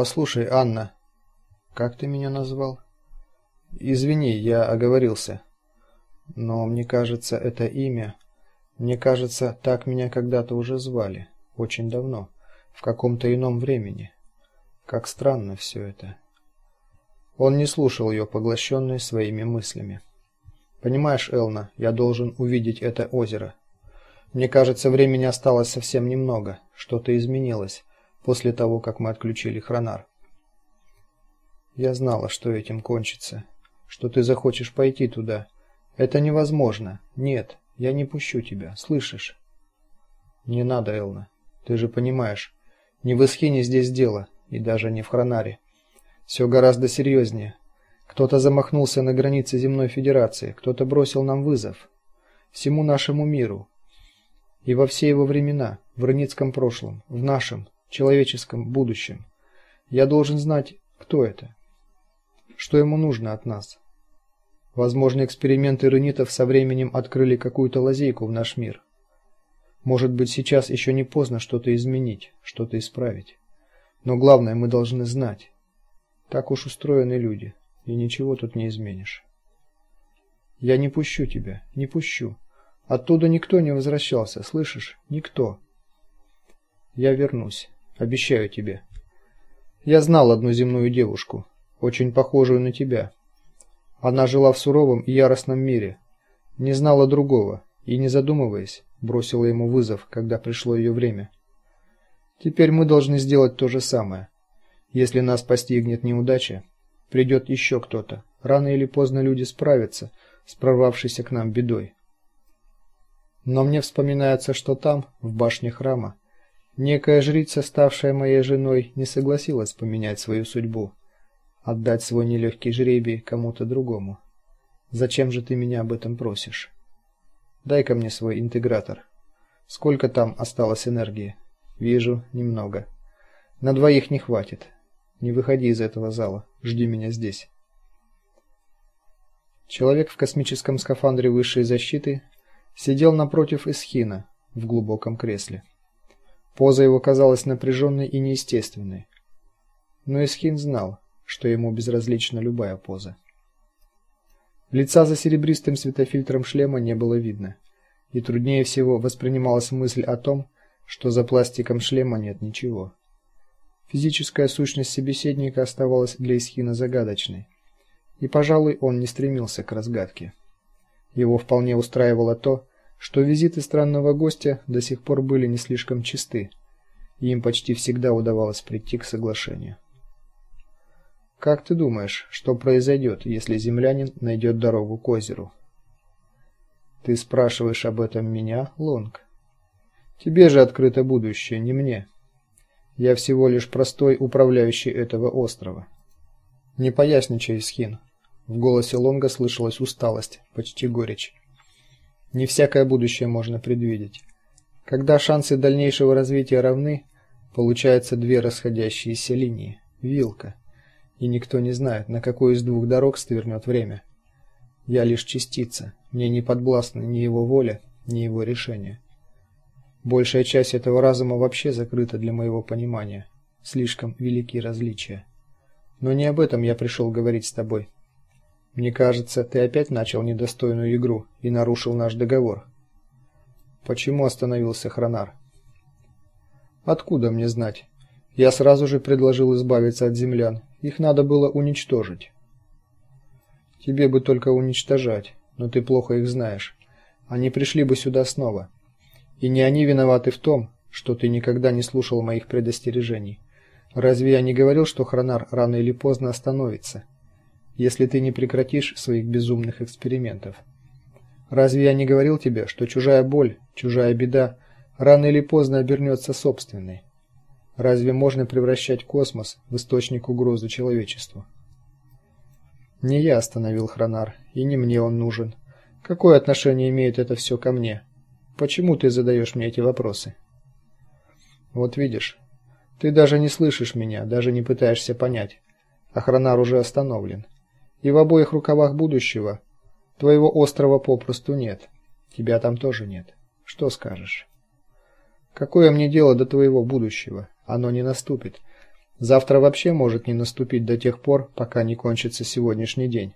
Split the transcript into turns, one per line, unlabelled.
Послушай, Анна, как ты меня назвал? Извини, я оговорился. Но мне кажется, это имя, мне кажется, так меня когда-то уже звали, очень давно, в каком-то ином времени. Как странно все это. Он не слушал ее, поглощенный своими мыслями. Понимаешь, Элна, я должен увидеть это озеро. Мне кажется, времени осталось совсем немного. Что-то изменилось после того, как мы отключили хронар. Я знала, что этим кончится, что ты захочешь пойти туда. Это невозможно. Нет, я не пущу тебя, слышишь? Не надо, Элна. Ты же понимаешь, не в Исхине здесь дело и даже не в Хронаре. Все гораздо серьезнее. Кто-то замахнулся на границе земной федерации, кто-то бросил нам вызов всему нашему миру. И во все его времена, в раницком прошлом, в нашем человеческом будущем. Я должен знать, кто это. Что ему нужно от нас? Возможно, эксперименты ренитов со временем открыли какую-то лазейку в наш мир. Может быть, сейчас еще не поздно что-то изменить, что-то исправить. Но главное, мы должны знать. Так уж устроены люди, и ничего тут не изменишь. Я не пущу тебя, не пущу. Оттуда никто не возвращался, слышишь? Никто. Я вернусь, обещаю тебе. Я знал одну земную девушку, очень похожую на тебя. Она жила в суровом и яростном мире, не знала другого и не задумываясь, бросила ему вызов, когда пришло ее время. Теперь мы должны сделать то же самое. Если нас постигнет неудача, придет еще кто-то. Рано или поздно люди справятся с прорвавшейся к нам бедой. Но мне вспоминается, что там, в башне храма, некая жрица, ставшая моей женой, не согласилась поменять свою судьбу, отдать свой нелегкий жребий кому-то другому. Зачем же ты меня об этом просишь? Дай-ка мне свой интегратор. Сколько там осталось энергии? Вижу, немного. На двоих не хватит. Не выходи из этого зала. Жди меня здесь. Человек в космическом скафандре высшей защиты сидел напротив Исхина в глубоком кресле. Поза его казалась напряженной и неестественной. Но Исхин знал, что ему безразлична любая поза. Лица за серебристым светофильтром шлема не было видно, и труднее всего воспринималась мысль о том, что за пластиком шлема нет ничего. Физическая сущность собеседника оставалась для Исхина загадочной, и, пожалуй, он не стремился к разгадке. Его вполне устраивало то, что визиты странного гостя до сих пор были не слишком чисты, и им почти всегда удавалось прийти к соглашению. Как ты думаешь, что произойдет, если землянин найдет дорогу к озеру? Ты спрашиваешь об этом меня, Лонг? Тебе же открыто будущее, не мне. Я всего лишь простой управляющий этого острова. Не поясничай, Схин. В голосе Лонга слышалась усталость, почти горечь. Не всякое будущее можно предвидеть. Когда шансы дальнейшего развития равны, получается две расходящиеся линии вилка. И никто не знает, на какой из двух дорог свернет время. Я лишь частица, мне не подвластна ни его воля, ни его решение. Большая часть этого разума вообще закрыта для моего понимания. Слишком велики различия. Но не об этом я пришел говорить с тобой. Мне кажется, ты опять начал недостойную игру и нарушил наш договор. Почему остановился Хронар? Откуда мне знать? Я сразу же предложил избавиться от землян. Их надо было уничтожить. Тебе бы только уничтожать, но ты плохо их знаешь. Они пришли бы сюда снова. И не они виноваты в том, что ты никогда не слушал моих предостережений. Разве я не говорил, что Хронар рано или поздно остановится, если ты не прекратишь своих безумных экспериментов? Разве я не говорил тебе, что чужая боль, чужая беда рано или поздно обернется собственной? Разве можно превращать космос в источник угрозы человечеству? Не я остановил Хронар, и не мне он нужен. Какое отношение имеет это все ко мне? Почему ты задаешь мне эти вопросы? Вот видишь, ты даже не слышишь меня, даже не пытаешься понять. Охранар уже остановлен. И в обоих рукавах будущего твоего острова попросту нет. Тебя там тоже нет. Что скажешь? Какое мне дело до твоего будущего? Оно не наступит. Завтра вообще может не наступить до тех пор, пока не кончится сегодняшний день.